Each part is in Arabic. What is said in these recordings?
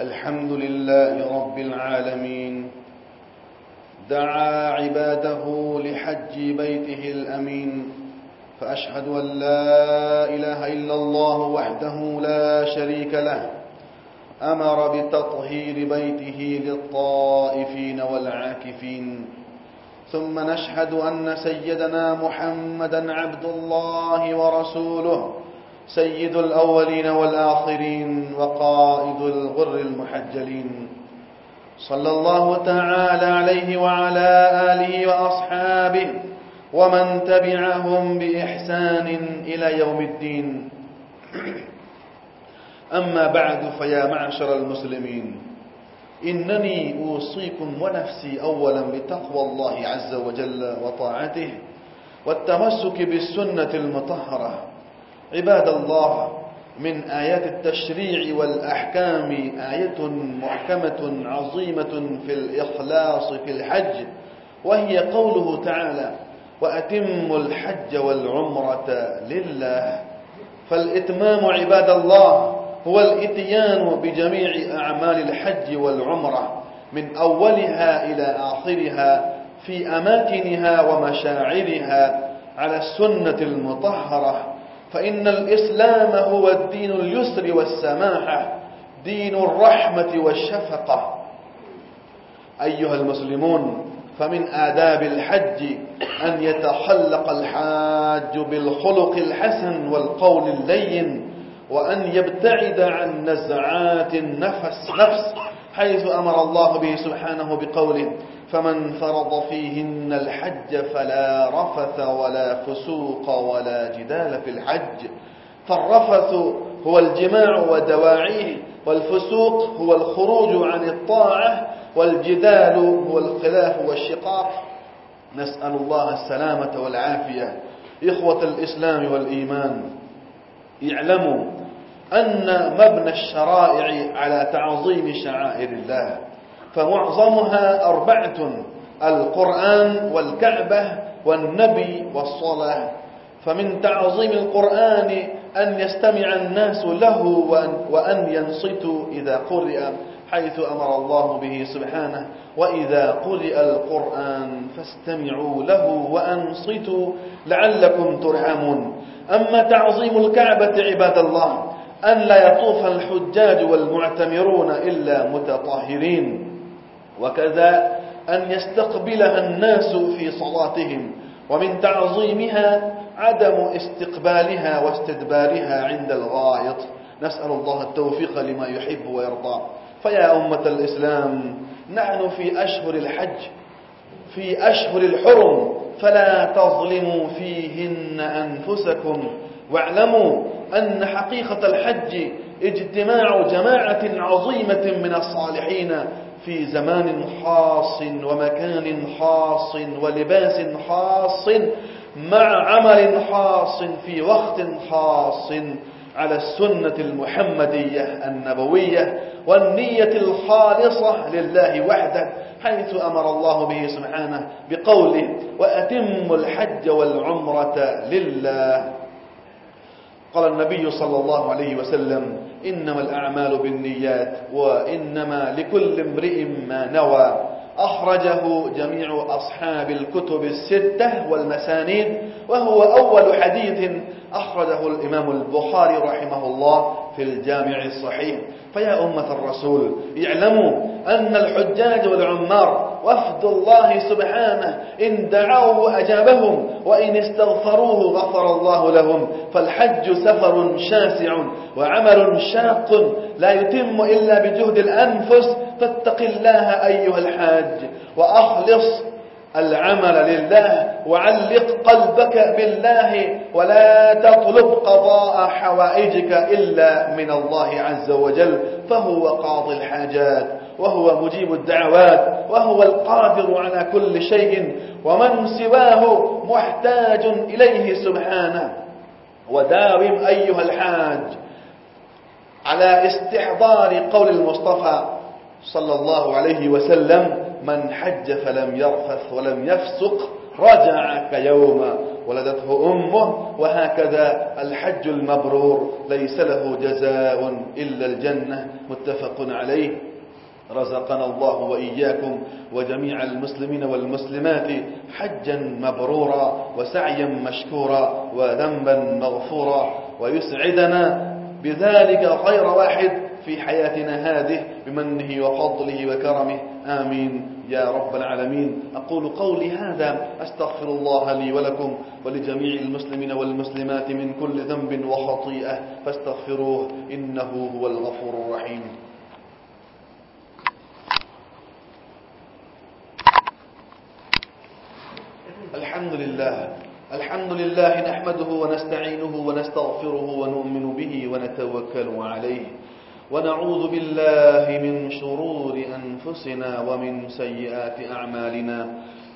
الحمد لله رب العالمين. دعا عباده لحج بيته الأمين. فأشهد أن لا إله إلا الله وحده لا شريك له. أمر بتطهير بيته للطائفين والعاكفين. ثم نشهد أن سيدنا محمدا عبد الله ورسوله. سيد الأولين والآخرين وقائد الغر المحجلين. صلى الله تعالى عليه وعلى آله وأصحابه ومن تبعهم بإحسان إلى يوم الدين. أما بعد فيا معشر المسلمين إنني أوصيكم ونفسي أولا بتقوى الله عز وجل وطاعته والتمسك بالسنة المطهرة. عباد الله من آيات التشريع والأحكام آية محكمة عظيمة في الإخلاص في الحج وهي قوله تعالى وأتموا الحج والعمرة لله فالإتمام عباد الله هو الإتيان بجميع أعمال الحج والعمرة من أولها إلى آخرها في أماكنها ومشاعرها على السنة المطهرة. فإن الإسلام هو الدين اليسر والسماحة دين الرحمة والشفقة. أيها المسلمون فمن آداب الحج أن يتخلق الحاج بالخلق الحسن والقول اللين وأن يبتعد عن نزعات النفس نفس حيث أمر الله به سبحانه بقوله فمن فرض فيهن الحج فلا رفث ولا فسوق ولا جدال في الحج. فالرفث هو الجماع ودواعيه والفسوق هو الخروج عن الطاعة والجدال هو الخلاف والشقاق. نسأل الله السلامة والعافية. إخوة الإسلام والإيمان اعلموا أن مبنى الشرائع على تعظيم شعائر الله. فمعظمها أربعة القرآن والكعبة والنبي والصلاة. فمن تعظيم القرآن أن يستمع الناس له وأن ينصتوا إذا قرئ حيث أمر الله به سبحانه وإذا قرئ القرآن فاستمعوا له وأنصتوا لعلكم ترحمون. أما تعظيم الكعبة عباد الله أن لا يطوف الحجاج والمعتمرون إلا متطهرين. وكذا أن يستقبلها الناس في صلاتهم ومن تعظيمها عدم استقبالها واستدبارها عند الغائط. نسأل الله التوفيق لما يحب ويرضى. فيا أمة الإسلام نحن في أشهر الحج في أشهر الحرم فلا تظلموا فيهن أنفسكم. واعلموا أن حقيقة الحج اجتماع جماعة عظيمة من الصالحين في زمان خاص ومكان خاص ولباس خاص مع عمل خاص في وقت خاص على السنة المحمدية النبوية والنية الخالصة لله وحده حيث أمر الله به سبحانه بقوله وأتم الحج والعمرة لله. قال النبي صلى الله عليه وسلم إنما الأعمال بالنيات وإنما لكل امرئ ما نوى. أخرجه جميع أصحاب الكتب الستة والمسانيد وهو أول حديث أخرجه الإمام البخاري رحمه الله في الجامع الصحيح. فيا أمة الرسول اعلموا أن الحجاج والعمار وفد الله سبحانه إن دعوه أجابهم وإن استغفروه غفر الله لهم. فالحج سفر شاسع وعمل شاق لا يتم إلا بجهد الأنفس. فاتق الله أيها الحاج وأخلص العمل لله وعلق قلبك بالله ولا تطلب قضاء حوائجك إلا من الله عز وجل. فهو قاضي الحاجات وهو مجيب الدعوات وهو القادر على كل شيء ومن سواه محتاج إليه سبحانه. وداوم أيها الحاج على استحضار قول المصطفى صلى الله عليه وسلم من حج فلم يرفث ولم يفسق رجع كيوم ولدته أمه وهكذا الحج المبرور ليس له جزاء إلا الجنة. متفق عليه. رزقنا الله وإياكم وجميع المسلمين والمسلمات حجا مبرورا وسعيا مشكورا وذنبا مغفورا. ويسعدنا بذلك خير واحد في حياتنا هذه بمنه وفضله وكرمه. آمين. يا رب العالمين. أقول قولي هذا. أستغفر الله لي ولكم ولجميع المسلمين والمسلمات من كل ذنب وخطيئة. فاستغفروه. إنه هو الغفور الرحيم. الحمد لله. الحمد لله نحمده ونستعينه ونستغفره ونؤمن به ونتوكل عليه. ونعوذ بالله من شرور أنفسنا ومن سيئات أعمالنا.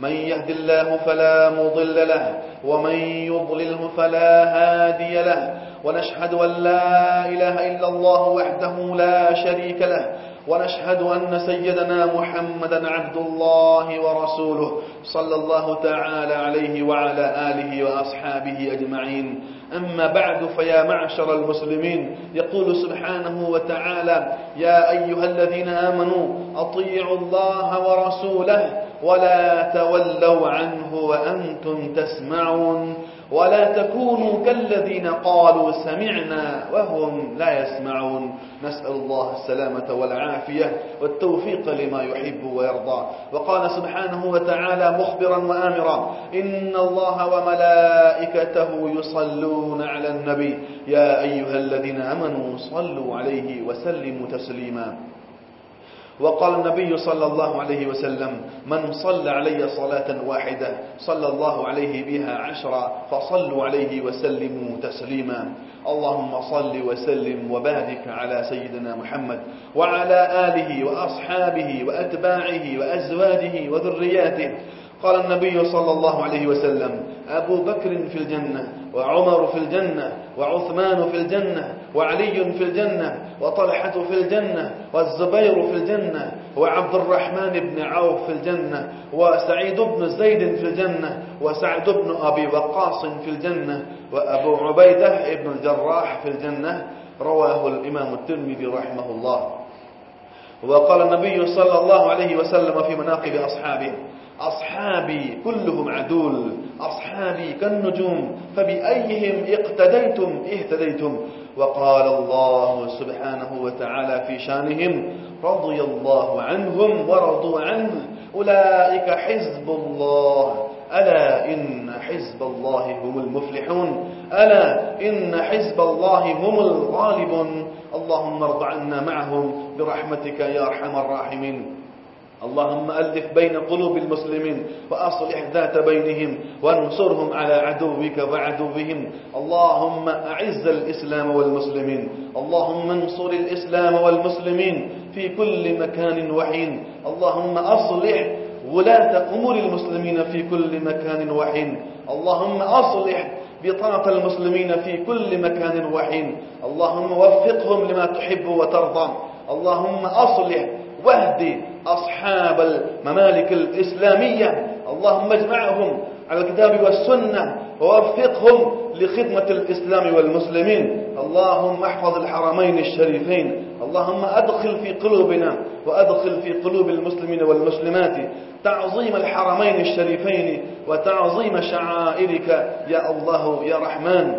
من يهد الله فلا مضل له ومن يضلله فلا هادي له. ونشهد أن لا إله إلا الله وحده لا شريك له. ونشهد أن سيدنا محمدا عبد الله ورسوله صلى الله تعالى عليه وعلى آله وأصحابه أجمعين. أما بعد فيا معشر المسلمين يقول سبحانه وتعالى يا أيها الذين آمنوا أطيعوا الله ورسوله ولا تولوا عنه وأنتم تسمعون. ولا تكونوا كالذين قالوا سمعنا وهم لا يسمعون. نسأل الله السلامة والعافية والتوفيق لما يحب ويرضى. وقال سبحانه وتعالى مخبرا وآمرا إن الله وملائكته يصلون على النبي. يا أيها الذين أمنوا صلوا عليه وسلموا تسليما. وقال النبي صلى الله عليه وسلم من صلى علي صلاة واحدة صلى الله عليه بها عشرا فصلوا عليه وسلموا تسليما. اللهم صل وسلم وبارك على سيدنا محمد وعلى آله وأصحابه وأتباعه وأزواجه وذرياته. قال النبي صلى الله عليه وسلم أبو بكر في الجنة وعمر في الجنة وعثمان في الجنة وعلي في الجنة وطلحة في الجنة والزبير في الجنة وعبد الرحمن بن عوف في الجنة وسعيد بن زيد في الجنة وسعد بن أبي وقاص في الجنة وأبو عبيدة بن الجراح في الجنة. رواه الإمام الترمذي رحمه الله. وقال النبي صلى الله عليه وسلم في مناقب أصحابه أصحابي كلهم عدول أصحابي كالنجوم فبأيهم اقتديتم؟ اهتديتم. وقال الله سبحانه وتعالى في شانهم رضي الله عنهم ورضوا عنه أولئك حزب الله. ألا إن حزب الله هم المفلحون. ألا إن حزب الله هم الغالبون. اللهم ارض عنا معهم برحمتك يا أرحم الراحمين. اللهم ألف بين قلوب المسلمين وأصلح ذات بينهم وانصرهم على عدوك وعدوهم. اللهم أعز الإسلام والمسلمين. اللهم انصر الإسلام والمسلمين في كل مكان وحين. اللهم أصلح ولاة أمور المسلمين في كل مكان وحين. اللهم أصلح بطاقة المسلمين في كل مكان وحين. اللهم وفقهم لما تحب وترضى. اللهم أصلح واهدي أصحاب الممالك الإسلامية. اللهم اجمعهم على الكتاب والسنة ووفقهم لخدمة الإسلام والمسلمين. اللهم احفظ الحرمين الشريفين. اللهم أدخل في قلوبنا وأدخل في قلوب المسلمين والمسلمات تعظيم الحرمين الشريفين وتعظيم شعائرك. يا الله يا رحمن.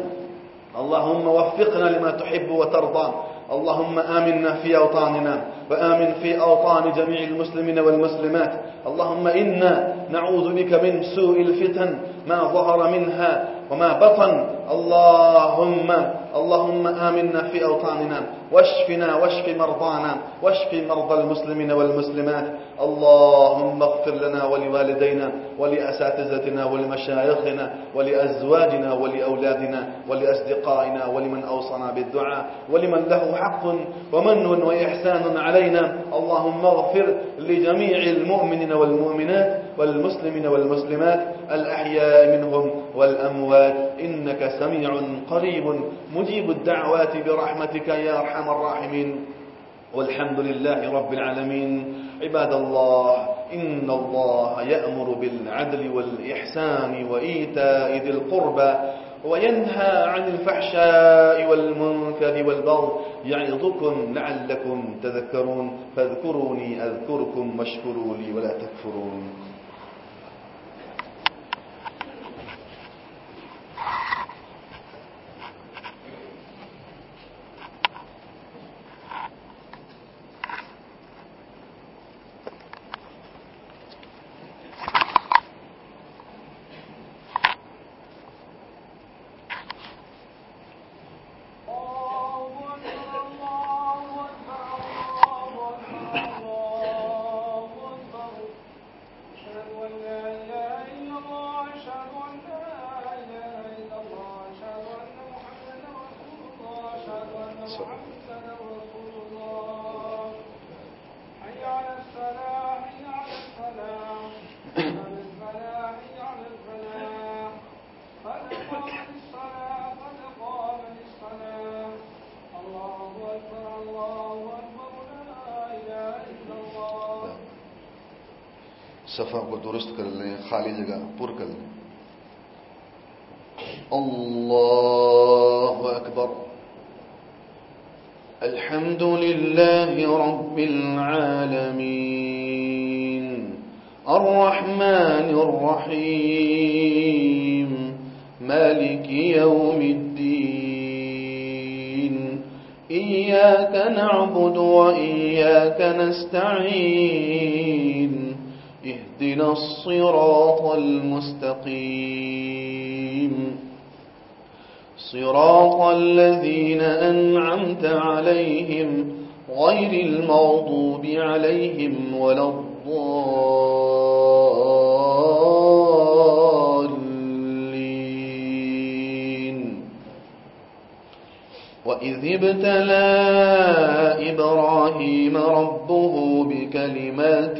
اللهم وفقنا لما تحب وترضى. اللهم آمنا في أوطاننا وآمن في أوطان جميع المسلمين والمسلمات. اللهم إنا نعوذ بك من سوء الفتن ما ظهر منها وما بطن. اللهم اللهم آمنا في أوطاننا واشفنا واشف مرضانا واشف مرضى المسلمين والمسلمات. اللهم اغفر لنا ولوالدينا ولأساتذتنا ولمشايخنا ولأزواجنا ولأولادنا ولأصدقائنا ولمن أوصنا بالدعاء ولمن له حق ومن وإحسان علينا اللهم اغفر لجميع المؤمنين والمؤمنات والمسلمين والمسلمات الأحياء منهم والأموات إنك سميع قريب مجيب الدعوات برحمتك يا أرحم الراحمين والحمد لله رب العالمين عباد الله إن الله يأمر بالعدل والإحسان وإيتاء ذي القربى وينهى عن الفحشاء والمنكر والبغي يعظكم لعلكم تذكرون فاذكروني أذكركم واشكروا لي ولا تكفرون. صفحہ کو درست کر لیں خالی جگہ پر کر لیں اللہ اکبر الحمد لله رب العالمين. الرحمن الرحيم. مالك يوم الدين. إياك نعبد وإياك نستعين. اهدنا الصراط المستقيم. صراط الذين أنعمت عليهم غير المغضوب عليهم ولا الضالين. وإذ ابتلى إبراهيم ربه بكلمات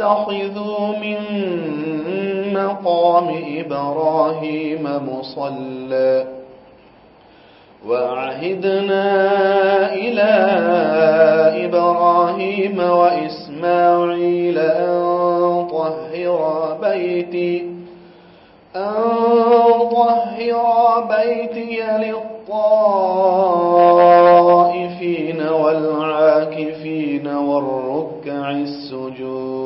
واتخذوا من مقام إبراهيم مصلى وعهدنا إلى إبراهيم وإسماعيل أن طهر بيتي أن طهر بيتي للطائفين والعاكفين والركع السجود.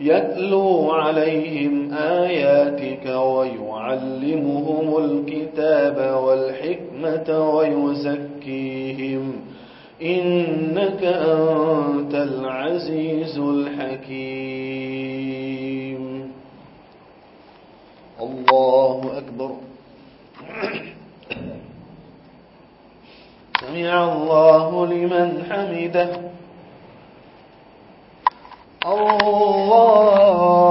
يتلو عليهم آياتك ويعلمهم الكتاب والحكمة ويزكيهم. إنك أنت العزيز الحكيم. الله أكبر. سمع الله لمن حمده. Allah.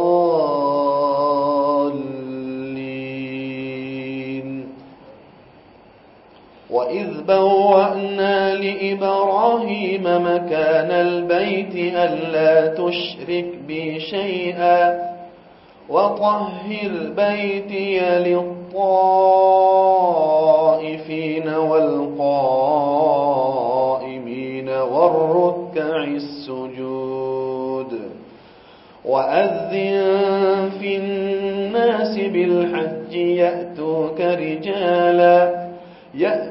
وإذ بوأنا لإبراهيم مكان البيت ألا تشرك بي شيئا وطهر بيتي للطائفين والقائمين والركع السجود وأذن في الناس بالحج يأتوك رجالا يأتوك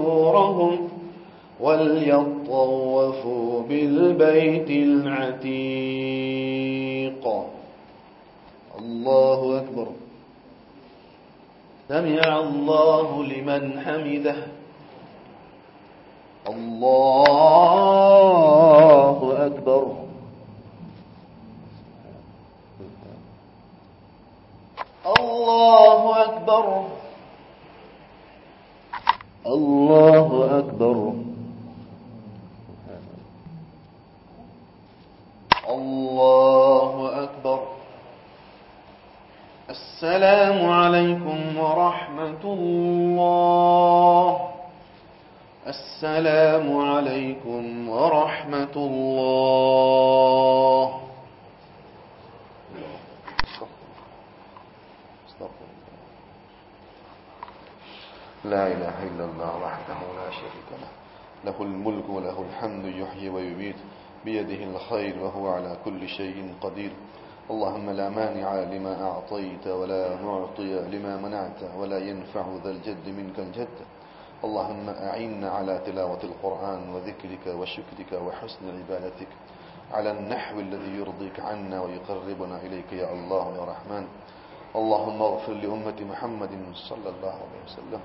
وليطوفوا بالبيت العتيق. الله أكبر. سمع الله لمن حمده. الله أكبر. الله أكبر. الله أكبر. الله أكبر. السلام عليكم ورحمة الله. السلام عليكم ورحمة الله. لا إله إلا الله وحده لا شريك له. له الملك وله الحمد يحيي ويميت. بيده الخير وهو على كل شيء قدير. اللهم لا مانع لما أعطيت ولا معطي لما منعت ولا ينفع ذا الجد منك الجد. اللهم أعنا على تلاوة القرآن وذكرك وشكرك وحسن عبادتك. على النحو الذي يرضيك عنا ويقربنا إليك يا الله يا رحمن. اللهم اغفر لأمة محمد صلى الله عليه وسلم.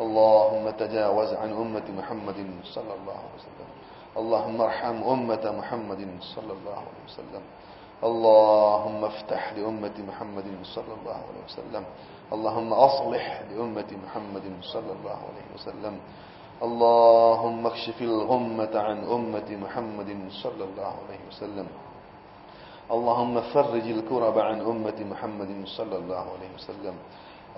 اللهم تجاوز عن أمة محمد صلى الله عليه وسلم. اللهم ارحم أمة محمد صلى الله عليه وسلم. اللهم افتح لأمة محمد صلى الله عليه وسلم. اللهم أصلح لأمة محمد صلى الله عليه وسلم. اللهم اكشف الغمة عن أمة محمد صلى الله عليه وسلم. اللهم فرج الكرب عن أمة محمد صلى الله عليه وسلم.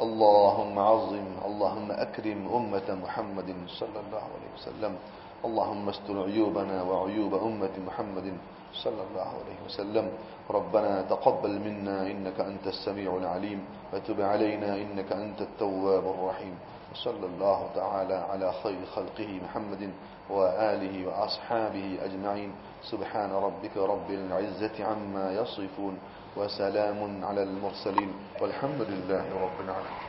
اللهم عظم اللهم أكرم أمة محمد صلى الله عليه وسلم. اللهم استر عيوبنا وعيوب أمة محمد صلى الله عليه وسلم. ربنا تقبل منا إنك أنت السميع العليم. وتب علينا إنك أنت التواب الرحيم. وصلى الله تعالى على خير خلقه محمد وآله وأصحابه أجمعين. سبحان ربك رب العزة عما يصفون. وسلام على المرسلين. والحمد لله رب العالمين.